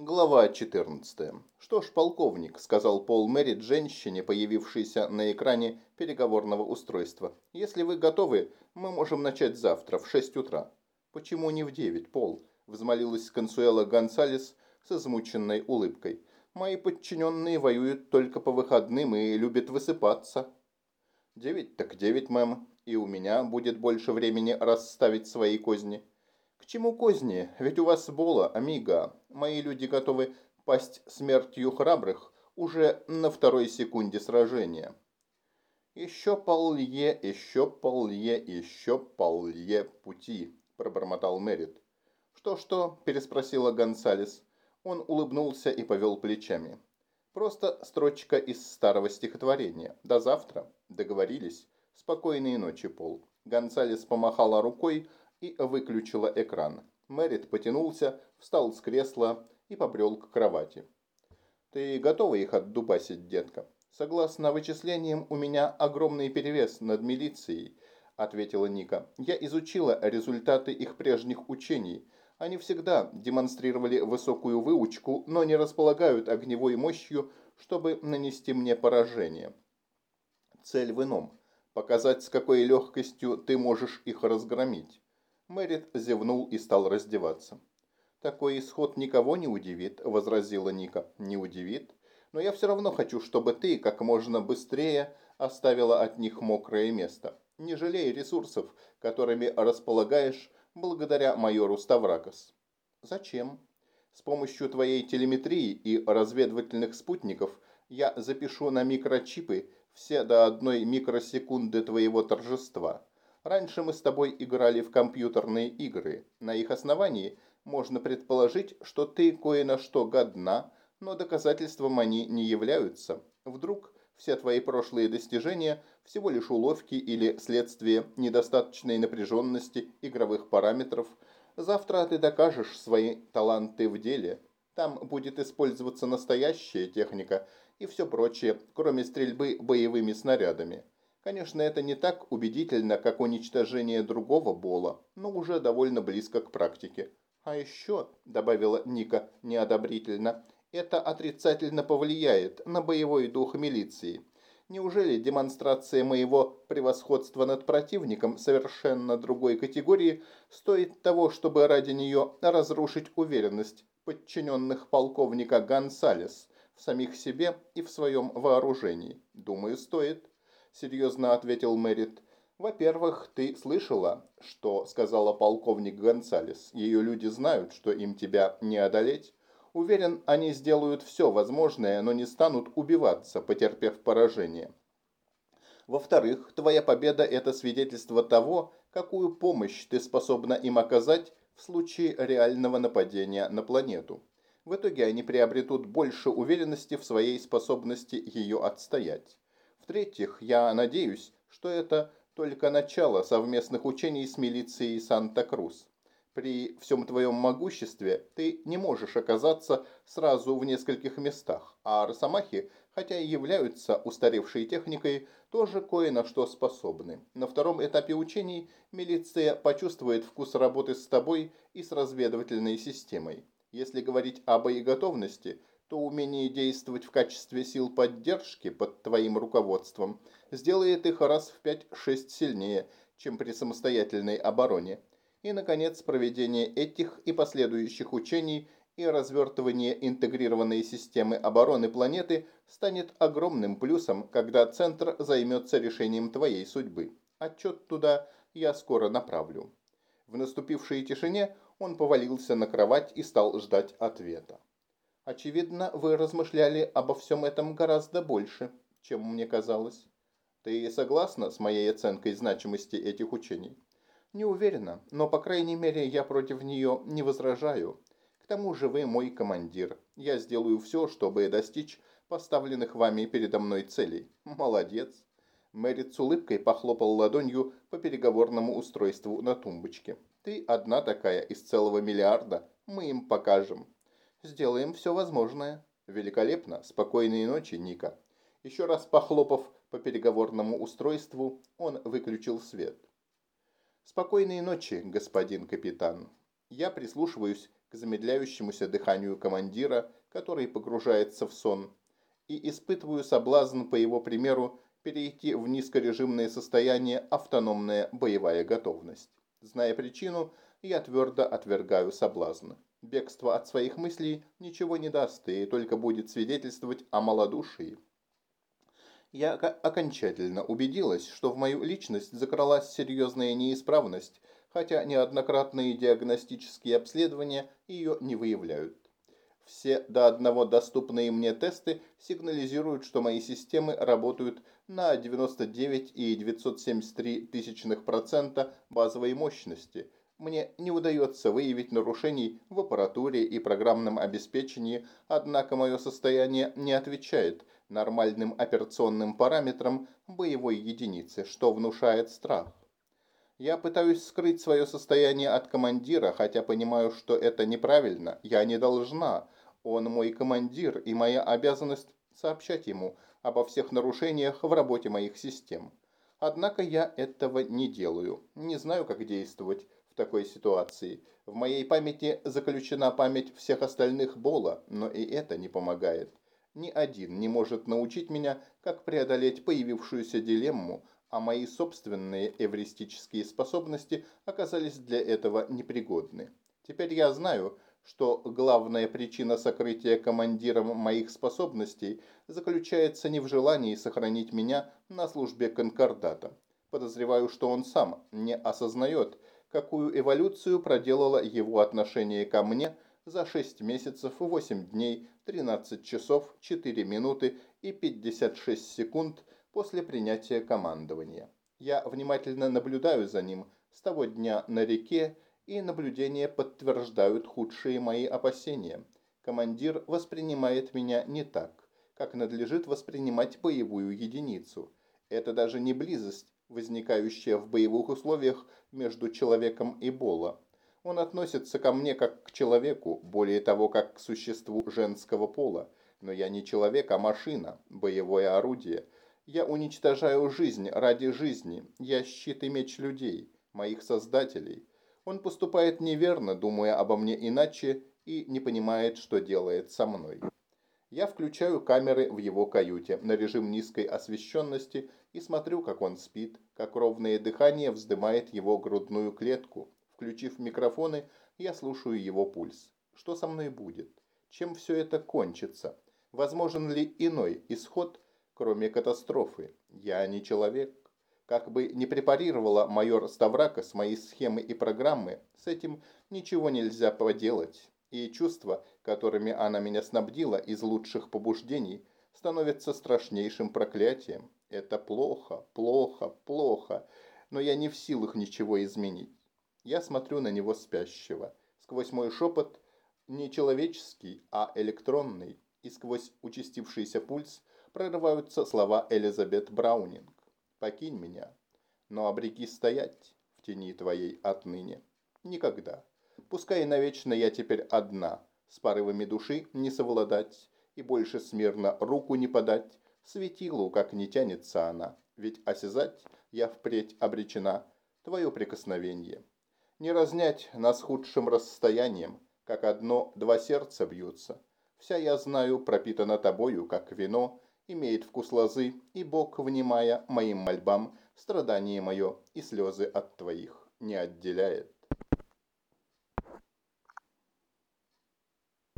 Глава 14. «Что ж, полковник», — сказал Пол Меррит женщине, появившейся на экране переговорного устройства. «Если вы готовы, мы можем начать завтра в 6 утра». «Почему не в 9, Пол?» — взмолилась Консуэла Гонсалес с измученной улыбкой. «Мои подчиненные воюют только по выходным и любят высыпаться». «Девять так девять, мэм, и у меня будет больше времени расставить свои козни». «К чему козни? Ведь у вас бола, амиго. Мои люди готовы пасть смертью храбрых уже на второй секунде сражения». «Еще поллье, еще поллье, еще поллье пути», – пробормотал Мерит. «Что-что?» – переспросила Гонсалес. Он улыбнулся и повел плечами. «Просто строчка из старого стихотворения. До завтра. Договорились. Спокойной ночи, Пол». Гонсалес помахала рукой, и выключила экран. Мэрит потянулся, встал с кресла и побрел к кровати. «Ты готова их отдубасить, детка?» «Согласно вычислениям, у меня огромный перевес над милицией», – ответила Ника. «Я изучила результаты их прежних учений. Они всегда демонстрировали высокую выучку, но не располагают огневой мощью, чтобы нанести мне поражение. Цель в ином – показать, с какой легкостью ты можешь их разгромить. Мэрит зевнул и стал раздеваться. «Такой исход никого не удивит», – возразила Ника. «Не удивит? Но я все равно хочу, чтобы ты как можно быстрее оставила от них мокрое место. Не жалей ресурсов, которыми располагаешь благодаря майору Ставракос». «Зачем?» «С помощью твоей телеметрии и разведывательных спутников я запишу на микрочипы все до одной микросекунды твоего торжества». Раньше мы с тобой играли в компьютерные игры. На их основании можно предположить, что ты кое на что годна, но доказательством они не являются. Вдруг все твои прошлые достижения всего лишь уловки или следствие недостаточной напряженности игровых параметров. Завтра ты докажешь свои таланты в деле. Там будет использоваться настоящая техника и все прочее, кроме стрельбы боевыми снарядами. Конечно, это не так убедительно, как уничтожение другого бола, но уже довольно близко к практике. А еще, добавила Ника неодобрительно, это отрицательно повлияет на боевой дух милиции. Неужели демонстрация моего превосходства над противником совершенно другой категории стоит того, чтобы ради нее разрушить уверенность подчиненных полковника Гонсалес в самих себе и в своем вооружении? Думаю, стоит серьезно ответил Мэрит. «Во-первых, ты слышала, что сказала полковник Гонсалес. Ее люди знают, что им тебя не одолеть. Уверен, они сделают все возможное, но не станут убиваться, потерпев поражение. Во-вторых, твоя победа – это свидетельство того, какую помощь ты способна им оказать в случае реального нападения на планету. В итоге они приобретут больше уверенности в своей способности ее отстоять. В-третьих, я надеюсь, что это только начало совместных учений с милицией Санта-Крус. При всем твоем могуществе ты не можешь оказаться сразу в нескольких местах, а росомахи, хотя и являются устаревшей техникой, тоже кое на что способны. На втором этапе учений милиция почувствует вкус работы с тобой и с разведывательной системой. Если говорить о боеготовности, то умение действовать в качестве сил поддержки под твоим руководством сделает их раз в 5-6 сильнее, чем при самостоятельной обороне. И, наконец, проведение этих и последующих учений и развертывание интегрированной системы обороны планеты станет огромным плюсом, когда Центр займется решением твоей судьбы. Отчет туда я скоро направлю. В наступившей тишине он повалился на кровать и стал ждать ответа. Очевидно, вы размышляли обо всем этом гораздо больше, чем мне казалось. Ты согласна с моей оценкой значимости этих учений? Не уверена, но, по крайней мере, я против нее не возражаю. К тому же вы мой командир. Я сделаю все, чтобы достичь поставленных вами передо мной целей. Молодец. Мэрит с улыбкой похлопал ладонью по переговорному устройству на тумбочке. Ты одна такая из целого миллиарда. Мы им покажем. Сделаем все возможное. Великолепно. Спокойной ночи, Ника. Еще раз похлопав по переговорному устройству, он выключил свет. Спокойной ночи, господин капитан. Я прислушиваюсь к замедляющемуся дыханию командира, который погружается в сон, и испытываю соблазн, по его примеру, перейти в низкорежимное состояние автономная боевая готовность. Зная причину, я твердо отвергаю соблазн. Бегство от своих мыслей ничего не даст и только будет свидетельствовать о малодушии. Я окончательно убедилась, что в мою личность закралась серьезная неисправность, хотя неоднократные диагностические обследования ее не выявляют. Все до одного доступные мне тесты сигнализируют, что мои системы работают на 99,973% базовой мощности. Мне не удается выявить нарушений в аппаратуре и программном обеспечении, однако мое состояние не отвечает нормальным операционным параметрам боевой единицы, что внушает страх. Я пытаюсь скрыть свое состояние от командира, хотя понимаю, что это неправильно. Я не должна. Он мой командир, и моя обязанность сообщать ему обо всех нарушениях в работе моих систем. Однако я этого не делаю. Не знаю, как действовать такой ситуации. В моей памяти заключена память всех остальных Бола, но и это не помогает. Ни один не может научить меня, как преодолеть появившуюся дилемму, а мои собственные эвристические способности оказались для этого непригодны. Теперь я знаю, что главная причина сокрытия командиром моих способностей заключается не в желании сохранить меня на службе конкордата. Подозреваю, что он сам не осознает, какую эволюцию проделало его отношение ко мне за 6 месяцев, 8 дней, 13 часов, 4 минуты и 56 секунд после принятия командования. Я внимательно наблюдаю за ним с того дня на реке, и наблюдения подтверждают худшие мои опасения. Командир воспринимает меня не так, как надлежит воспринимать боевую единицу. Это даже не близость, возникающая в боевых условиях между человеком и Бола. Он относится ко мне как к человеку, более того, как к существу женского пола. Но я не человек, а машина, боевое орудие. Я уничтожаю жизнь ради жизни. Я щит и меч людей, моих создателей. Он поступает неверно, думая обо мне иначе, и не понимает, что делает со мной. Я включаю камеры в его каюте на режим низкой освещенности и смотрю, как он спит, как ровное дыхание вздымает его грудную клетку. Включив микрофоны, я слушаю его пульс. Что со мной будет? Чем все это кончится? Возможен ли иной исход, кроме катастрофы? Я не человек. Как бы не препарировала майор Ставракос мои схемы и программы, с этим ничего нельзя поделать. И чувства, которыми она меня снабдила из лучших побуждений, становятся страшнейшим проклятием. Это плохо, плохо, плохо, но я не в силах ничего изменить. Я смотрю на него спящего. Сквозь мой шепот не человеческий, а электронный, и сквозь участившийся пульс прорываются слова Элизабет Браунинг покинь меня, но обреки стоять в тени твоей отныне. Никогда. Пускай навечно я теперь одна, с порывами души не совладать и больше смирно руку не подать, светилу, как не тянется она, ведь осязать я впредь обречена твое прикосновение. Не разнять нас худшим расстоянием, как одно два сердца бьются. Вся я знаю, пропитана тобою, как вино, имеет вкус лозы, и Бог, внимая моим мольбам, страдание мое и слезы от твоих не отделяет.